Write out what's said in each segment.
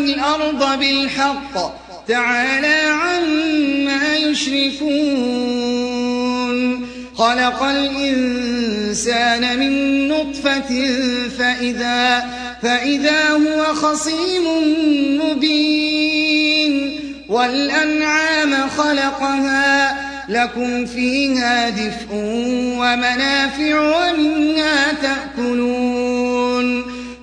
والأرض بالحق. تعالى عما يشركون. خلق الإنسان من نطفة فإذا, فإذا هو خصيم مبين. والأنعام خلقها لكم فيها دفء ومنافع ومنها تأكلون.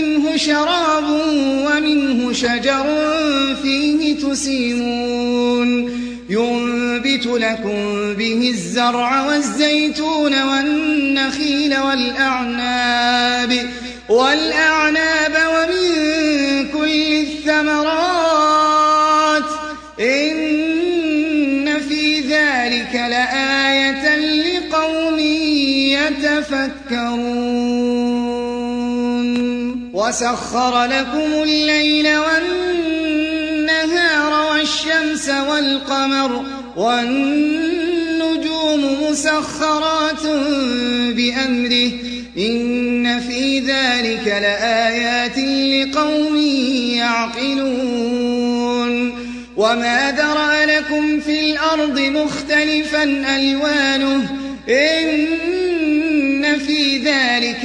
منه شراب ومنه شجر فيه تسيمون. ينبت لكم به الزرع والزيتون والنخيل والأعناب. والأعناب وسخر لكم الليل والنهار والشمس والقمر والنجوم مسخرات بأمره. إن في ذلك لآيات لقوم يعقلون. وما ذرأ لكم في الأرض مختلفا ألوانه. إن في ذلك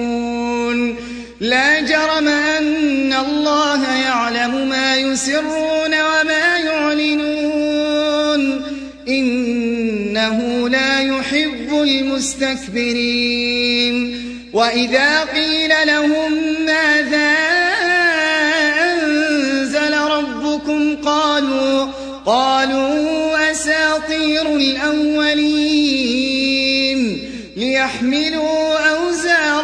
الله يعلم ما يسرون وما يعلنون. إنه لا يحب المستكبرين. وإذا قيل لهم ماذا أنزل ربكم قالوا قالوا أساطير الأولين ليحملوا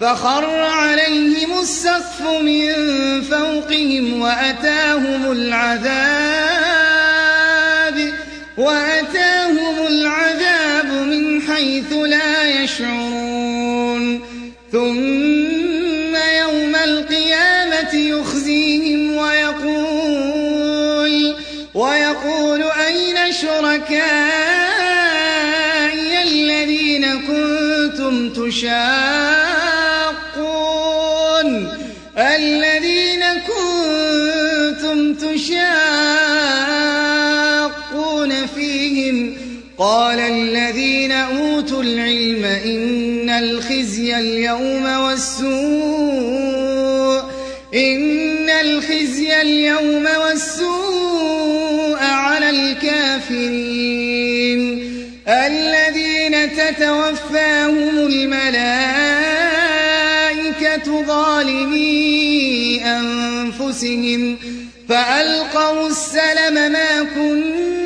فخر عليهم السقف من فوقهم وأتاهم العذاب وأتاهم العذاب من حيث لا يشعرون. ثم يوم القيامة يخزيهم ويقول ويقول أين شركائي الذين كنتم تشاقون قال الذين أوتوا العلم إن الخزي اليوم والسوء إن الخزي اليوم والسوء على الكافرين. الذين تتوفاهم الملائكة ظالمي أنفسهم فألقوا السلم ما كنا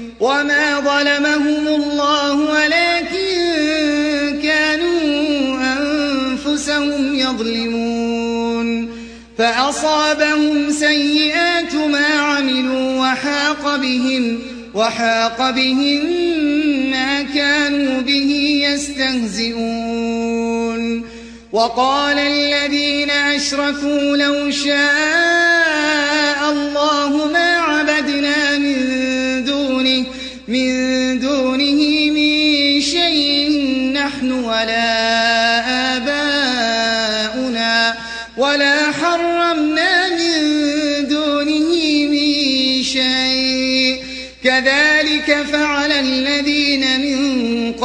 وما ظلمهم الله ولكن كانوا أنفسهم يظلمون فأصابهم سيئات ما عملوا وحاق بهم وحاق بهم ما كانوا به يستهزئون وقال الذين أشركوا لو شاء الله ما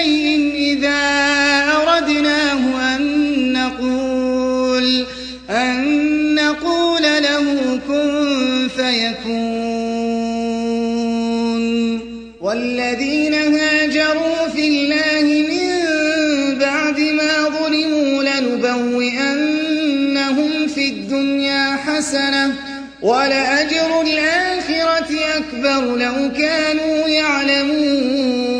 لشيء إذا أردناه أن نقول أن نقول له كن فيكون. والذين هاجروا في الله من بعد ما ظلموا لنبوئنهم في الدنيا حسنة ولأجر الآخرة أكبر لو كانوا يعلمون.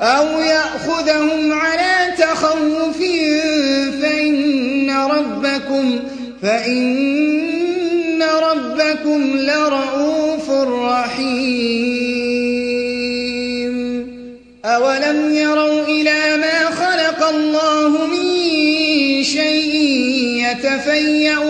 أو يأخذهم على تخوف فإن ربكم فإن ربكم لرؤوف رحيم. أولم يروا إلى ما خلق الله من شيء يتفيأ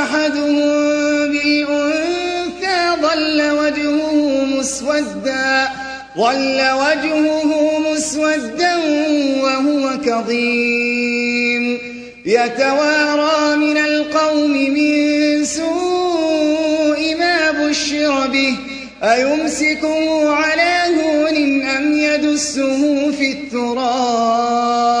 مسودا ظل وجهه مسودا وهو كظيم. يتوارى من القوم من سوء ما بشر به أيمسكه على هون أم يدسه في التراب؟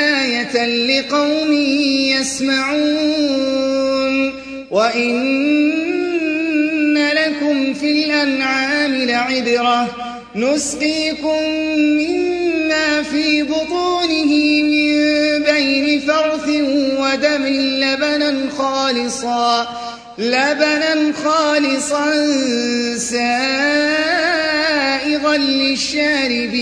لقوم يسمعون. وإن لكم في الأنعام لعبرة. نسقيكم مما في بطونه من بين فرث ودم لبنا خالصا لبنا خالصا سائغا للشاربين.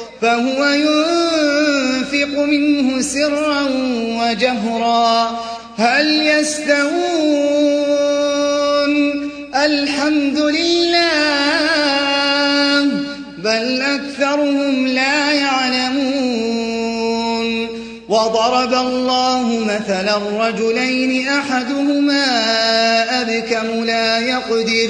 فهو ينفق منه سرا وجهرا. هل يستوون؟ الحمد لله. بل أكثرهم لا يعلمون. وضرب الله مثلا الرجلين أحدهما أبكم لا يقدر.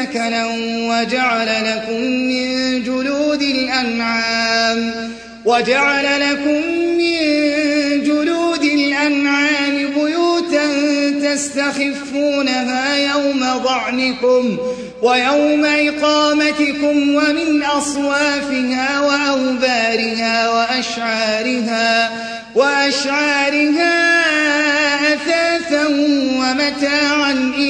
سكنا وجعل لكم من جلود الأنعام وجعل لكم من جلود الأنعام بيوتا تستخفونها يوم ضعنكم ويوم إقامتكم ومن أصوافها وأوبارها وأشعارها وأشعارها أثاثا ومتاعا إلى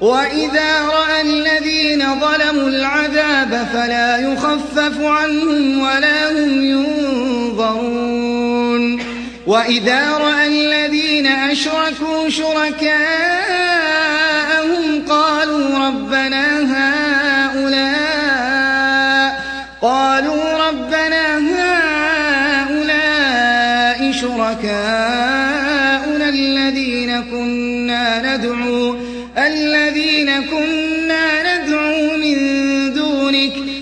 وإذا رأى الذين ظلموا العذاب فلا يخفف عنهم ولا هم ينظرون. وإذا رأى الذين أشركوا شركاءهم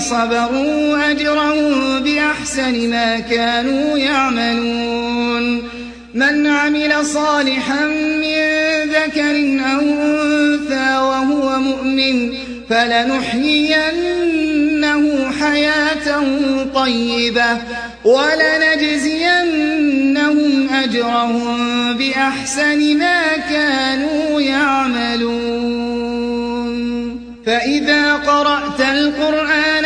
صبروا أجرهم بأحسن ما كانوا يعملون. من عمل صالحا من ذكر أو أنثى وهو مؤمن فلنحيينه حياة طيبة ولنجزينهم أجرهم بأحسن ما كانوا يعملون. فإذا قرأت القرآن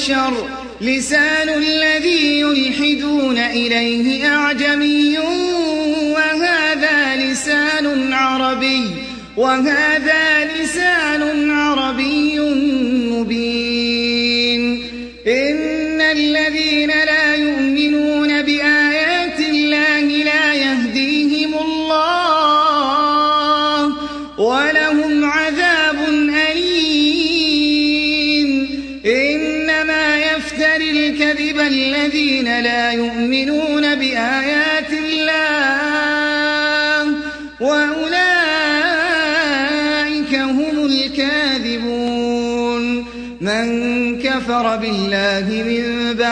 بشر لسان الذي يلحدون إليه أعجمي وهذا لسان عربي وهذا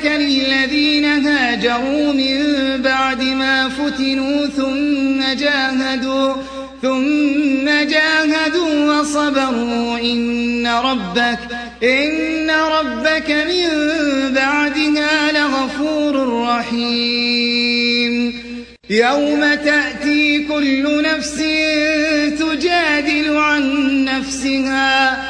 ربك للذين هاجروا من بعد ما فتنوا ثم جاهدوا ثم جاهدوا وصبروا. إن ربك إن ربك من بعدها لغفور رحيم. يوم تأتي كل نفس تجادل عن نفسها.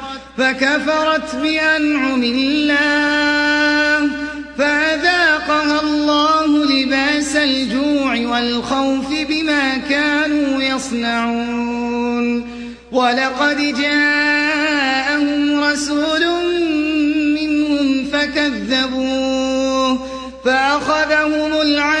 فكفرت بأنعم الله فأذاقها الله لباس الجوع والخوف بما كانوا يصنعون. ولقد جاءهم رسول منهم فكذبوه فأخذهم العذاب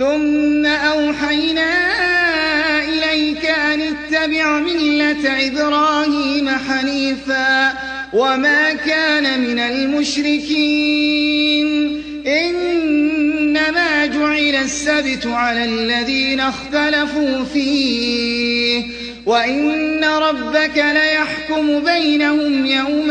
ثم أوحينا إليك أن اتبع ملة إبراهيم حنيفا وما كان من المشركين إنما جعل السبت على الذين اختلفوا فيه وإن ربك ليحكم بينهم يوم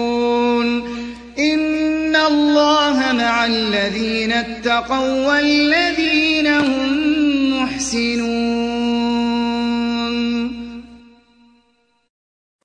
الذين اتقوا والذين هم محسنون.